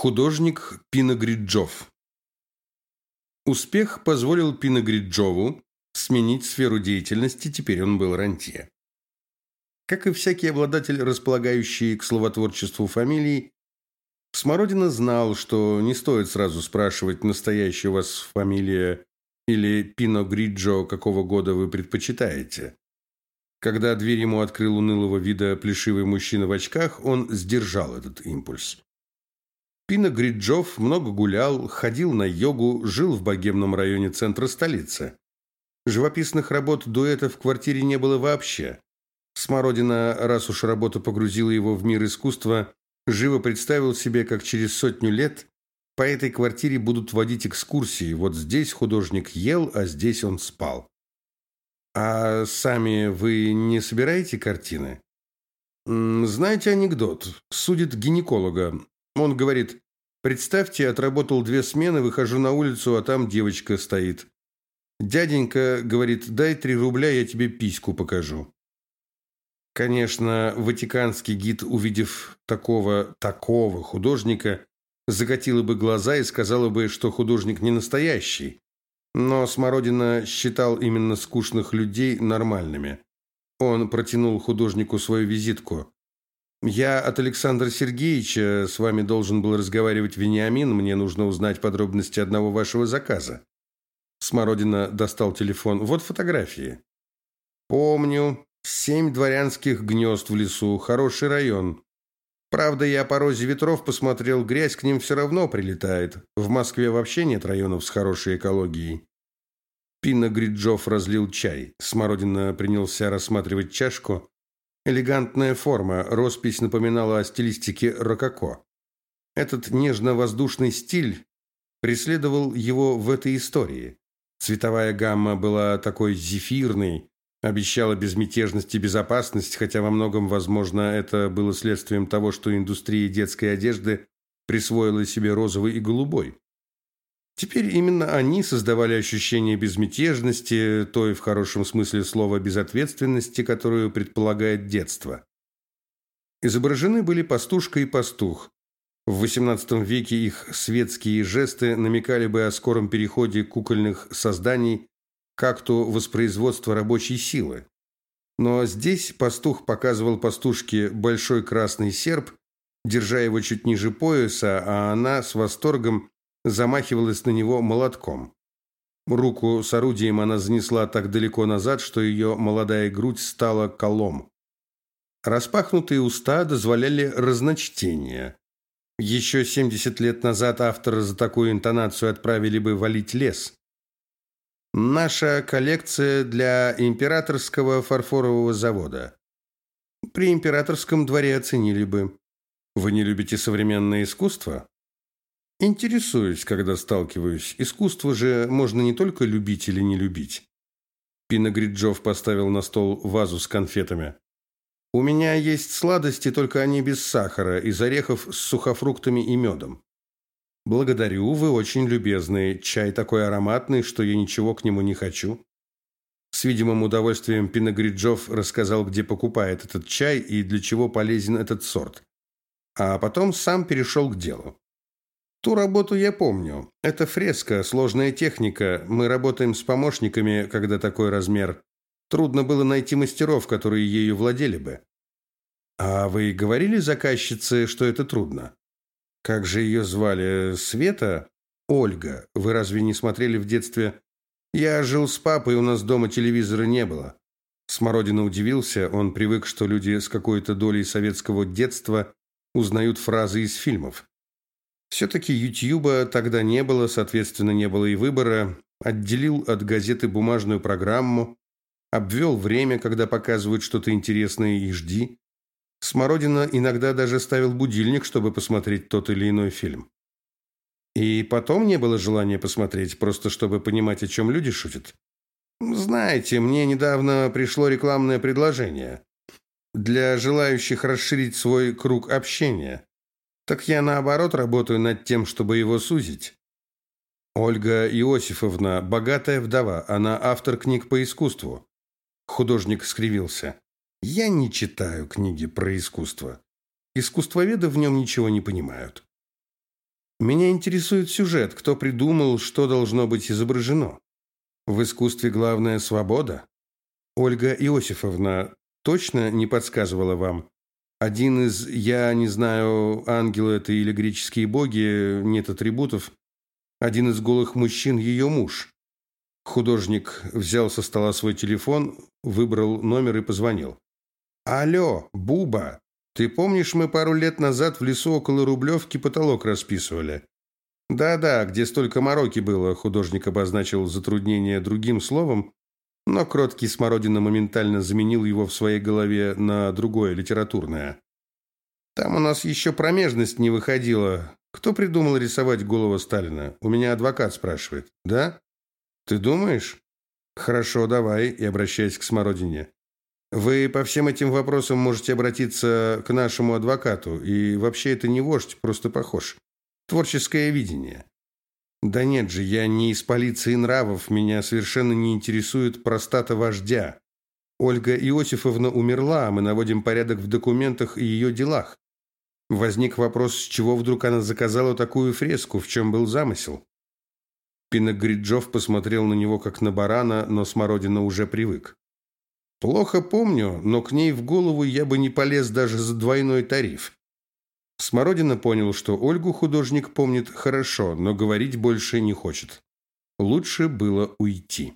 Художник Пиногриджов Успех позволил Пиногриджову сменить сферу деятельности, теперь он был рантье. Как и всякий обладатель, располагающий к словотворчеству фамилии, Смородина знал, что не стоит сразу спрашивать, настоящая у вас фамилия или Пино Гриджо, какого года вы предпочитаете. Когда дверь ему открыл унылого вида плешивый мужчина в очках, он сдержал этот импульс. Пина Гриджов много гулял, ходил на йогу, жил в богемном районе центра столицы. Живописных работ дуэта в квартире не было вообще. Смородина, раз уж работа погрузила его в мир искусства, живо представил себе, как через сотню лет по этой квартире будут водить экскурсии. Вот здесь художник ел, а здесь он спал. А сами вы не собираете картины? Знаете анекдот? Судит гинеколога. Он говорит, представьте, отработал две смены, выхожу на улицу, а там девочка стоит. Дяденька говорит, дай три рубля, я тебе письку покажу. Конечно, ватиканский гид, увидев такого, такого художника, закатила бы глаза и сказала бы, что художник не настоящий. Но Смородина считал именно скучных людей нормальными. Он протянул художнику свою визитку. «Я от Александра Сергеевича. С вами должен был разговаривать Вениамин. Мне нужно узнать подробности одного вашего заказа». Смородина достал телефон. «Вот фотографии». «Помню. Семь дворянских гнезд в лесу. Хороший район. Правда, я по розе ветров посмотрел, грязь к ним все равно прилетает. В Москве вообще нет районов с хорошей экологией». Пина Гриджов разлил чай. Смородина принялся рассматривать чашку Элегантная форма, роспись напоминала о стилистике рококо. Этот нежно-воздушный стиль преследовал его в этой истории. Цветовая гамма была такой зефирной, обещала безмятежность и безопасность, хотя во многом, возможно, это было следствием того, что индустрия детской одежды присвоила себе розовый и голубой. Теперь именно они создавали ощущение безмятежности, той в хорошем смысле слова безответственности, которую предполагает детство. Изображены были пастушка и пастух. В XVIII веке их светские жесты намекали бы о скором переходе кукольных созданий к акту воспроизводства рабочей силы. Но здесь пастух показывал пастушке большой красный серп, держа его чуть ниже пояса, а она с восторгом замахивалась на него молотком. Руку с орудием она занесла так далеко назад, что ее молодая грудь стала колом. Распахнутые уста дозволяли разночтение. Еще 70 лет назад автора за такую интонацию отправили бы валить лес. Наша коллекция для императорского фарфорового завода. При императорском дворе оценили бы. Вы не любите современное искусство? Интересуюсь, когда сталкиваюсь. Искусство же можно не только любить или не любить. Пиногриджов поставил на стол вазу с конфетами. У меня есть сладости, только они без сахара, из орехов с сухофруктами и медом. Благодарю, вы очень любезны. Чай такой ароматный, что я ничего к нему не хочу. С видимым удовольствием Пиногриджов рассказал, где покупает этот чай и для чего полезен этот сорт. А потом сам перешел к делу. Ту работу я помню. Это фреска, сложная техника. Мы работаем с помощниками, когда такой размер. Трудно было найти мастеров, которые ею владели бы. А вы говорили заказчице, что это трудно? Как же ее звали? Света? Ольга. Вы разве не смотрели в детстве? Я жил с папой, у нас дома телевизора не было. Смородина удивился, он привык, что люди с какой-то долей советского детства узнают фразы из фильмов. Все-таки Ютьюба тогда не было, соответственно, не было и выбора. Отделил от газеты бумажную программу, обвел время, когда показывают что-то интересное и жди. Смородина иногда даже ставил будильник, чтобы посмотреть тот или иной фильм. И потом не было желания посмотреть, просто чтобы понимать, о чем люди шутят. Знаете, мне недавно пришло рекламное предложение для желающих расширить свой круг общения. Так я наоборот работаю над тем, чтобы его сузить. Ольга Иосифовна богатая вдова, она автор книг по искусству. Художник скривился. Я не читаю книги про искусство. Искусствоведы в нем ничего не понимают. Меня интересует сюжет, кто придумал, что должно быть изображено. В искусстве главная свобода. Ольга Иосифовна точно не подсказывала вам? Один из, я не знаю, ангелы это или греческие боги, нет атрибутов. Один из голых мужчин ее муж. Художник взял со стола свой телефон, выбрал номер и позвонил. «Алло, Буба, ты помнишь, мы пару лет назад в лесу около Рублевки потолок расписывали?» «Да-да, где столько мороки было», художник обозначил затруднение другим словом, но кроткий Смородина моментально заменил его в своей голове на другое литературное. «Там у нас еще промежность не выходила. Кто придумал рисовать голову Сталина? У меня адвокат спрашивает. Да? Ты думаешь? Хорошо, давай, и обращаясь к Смородине. Вы по всем этим вопросам можете обратиться к нашему адвокату, и вообще это не вождь, просто похож. Творческое видение. Да нет же, я не из полиции нравов, меня совершенно не интересует простата вождя. Ольга Иосифовна умерла, а мы наводим порядок в документах и ее делах. Возник вопрос, с чего вдруг она заказала такую фреску, в чем был замысел. Пиногриджов посмотрел на него как на барана, но Смородина уже привык. Плохо помню, но к ней в голову я бы не полез даже за двойной тариф. Смородина понял, что Ольгу художник помнит хорошо, но говорить больше не хочет. Лучше было уйти.